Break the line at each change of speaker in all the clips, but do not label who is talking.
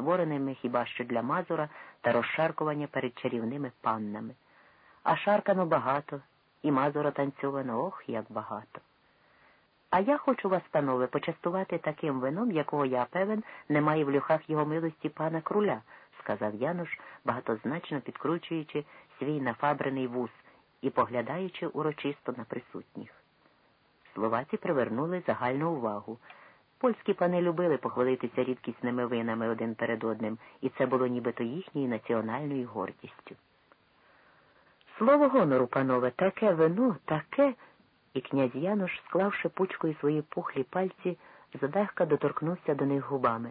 створеними хіба що для Мазура та розшаркування перед чарівними паннами. А шаркано багато, і Мазура танцьовано, ох, як багато. А я хочу вас, панове, почастувати таким вином, якого я певен, немає в люхах його милості пана круля, сказав Януш, багатозначно підкручуючи свій нафабрений вус і поглядаючи урочисто на присутніх. Словаці привернули загальну увагу. Польські пани любили похвалитися рідкісними винами один перед одним, і це було нібито їхньою національною гордістю. Слово гонору, панове, таке вино, таке. І князь Януш, склавши пучкою свої пухлі пальці, задехка доторкнувся до них губами.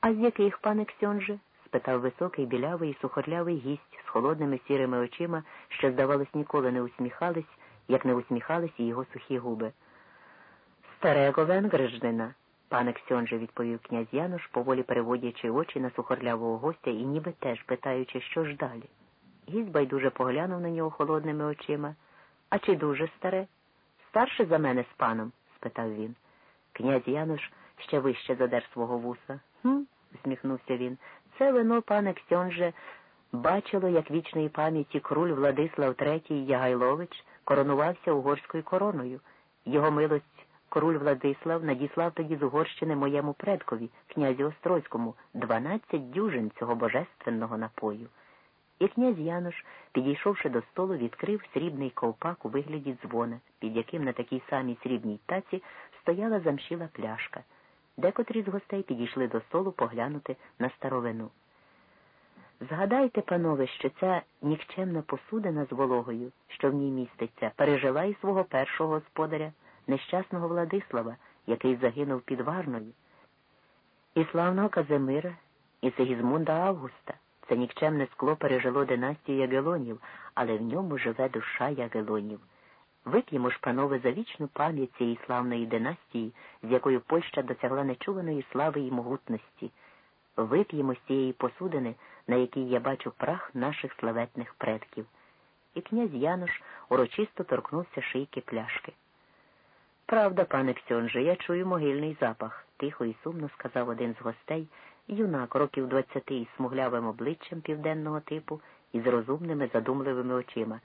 А з яких, пане Ксьонже? спитав високий, білявий і сухорлявий гість з холодними сірими очима, що, здавалось, ніколи не усміхались, як не усміхались і його сухі губи. Старего венгрижнина, пане Ксьонже, відповів князь Януш, поволі переводячи очі на сухорлявого гостя і ніби теж питаючи, що ж далі. Гість байдуже поглянув на нього холодними очима. А чи дуже старе? Старше за мене з паном? спитав він. Князь Януш ще вище задер свого вуса. Хм, усміхнувся він. Це вино, пане Ксьонже, бачило, як вічної пам'яті круль Владислав III Ягайлович коронувався угорською короною. Його милость король Владислав надіслав тоді з Угорщини моєму предкові, князю Острозькому, дванадцять дюжин цього божественного напою. І князь Януш, підійшовши до столу, відкрив срібний ковпак у вигляді дзвона, під яким на такій самій срібній таці стояла замшіла пляшка. Декотрі з гостей підійшли до столу поглянути на старовину. Згадайте, панове, що ця нікчемна посудина з вологою, що в ній міститься, пережила і свого першого господаря, нещасного Владислава, який загинув під Варною, і славного Казимира, і Сигізмунда Августа. Це нікчемне скло пережило династію Ягелонів, але в ньому живе душа Ягелонів. Вип'ємо ж, панове, за вічну пам'ять цієї славної династії, з якою Польща досягла нечуваної слави і могутності. Вип'ємо з цієї посудини, на якій я бачу прах наших славетних предків. І князь Януш урочисто торкнувся шийки пляшки. Правда, пане Ксьонже, я чую могильний запах, тихо і сумно сказав один з гостей, юнак років двадцяти із смуглявим обличчям південного типу і з розумними задумливими очима.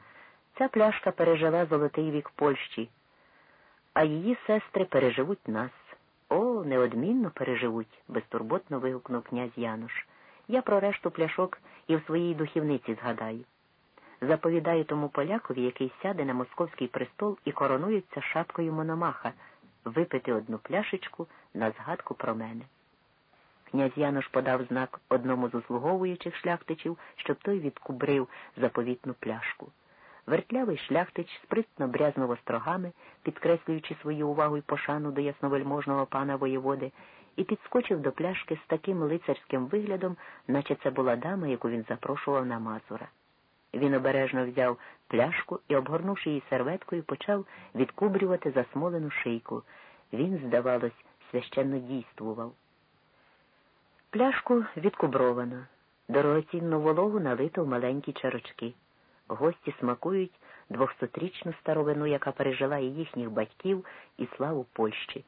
Ця пляшка пережила золотий вік Польщі, а її сестри переживуть нас. О, неодмінно переживуть, безтурботно вигукнув князь Януш. Я про решту пляшок і в своїй духівниці згадаю. Заповідаю тому полякові, який сяде на московський престол і коронується шапкою Мономаха, випити одну пляшечку на згадку про мене. Князь Януш подав знак одному з услуговуючих шляхтичів, щоб той відкубрив заповітну пляшку. Вертлявий шляхтич спритно брязнув острогами, підкреслюючи свою увагу й пошану до ясновельможного пана воєводи, і підскочив до пляшки з таким лицарським виглядом, наче це була дама, яку він запрошував на Мазура. Він обережно взяв пляшку і, обгорнувши її серветкою, почав відкубрювати засмолену шийку. Він, здавалось, священно дійствував. Пляшку відкубровано, дорогоцінну вологу налито в маленькі чарочки. Гості смакують двохсотрічну старовину, яка пережила і їхніх батьків, і славу Польщі.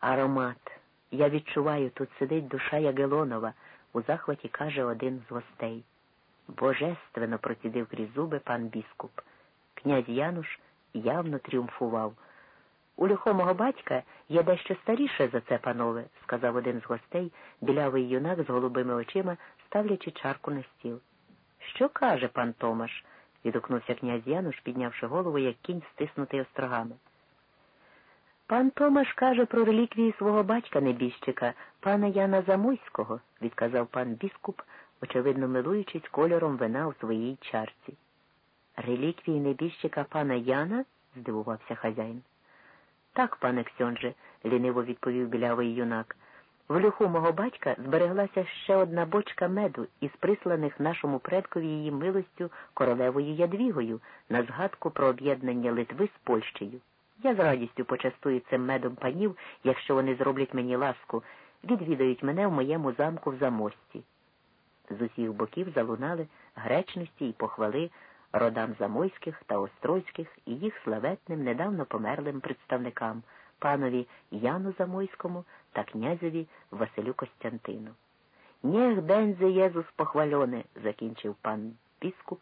Аромат. Я відчуваю, тут сидить душа Ягелонова, у захваті каже один з гостей. Божественно процідив крізь зуби пан біскуп. Князь Януш явно тріумфував. У лихомого батька є дещо старіше за це, панове, сказав один з гостей, білявий юнак з голубими очима, ставлячи чарку на стіл. Що каже пан Томаш? відгукнувся князь Януш, піднявши голову, як кінь стиснутий острогами. Пан Томаш каже про реліквії свого батька небіжчика, пана Яна Замойського, відказав пан біскуп, очевидно милуючись кольором вина у своїй чарці. Реліквії небіжчика пана Яна? здивувався хазяїн. Так, пане Ксьонже, ліниво відповів білявий юнак. В люху мого батька збереглася ще одна бочка меду із присланих нашому предкові її милостю королевою Ядвігою на згадку про об'єднання Литви з Польщею. Я з радістю почастую цим медом панів, якщо вони зроблять мені ласку, відвідають мене в моєму замку в замості. З усіх боків залунали гречності і похвали родам замойських та острозьких і їх славетним недавно померлим представникам панові Яну Замойському та князеві Василю Костянтину. Нєх дензе Єзус похвальоне, закінчив пан біскуп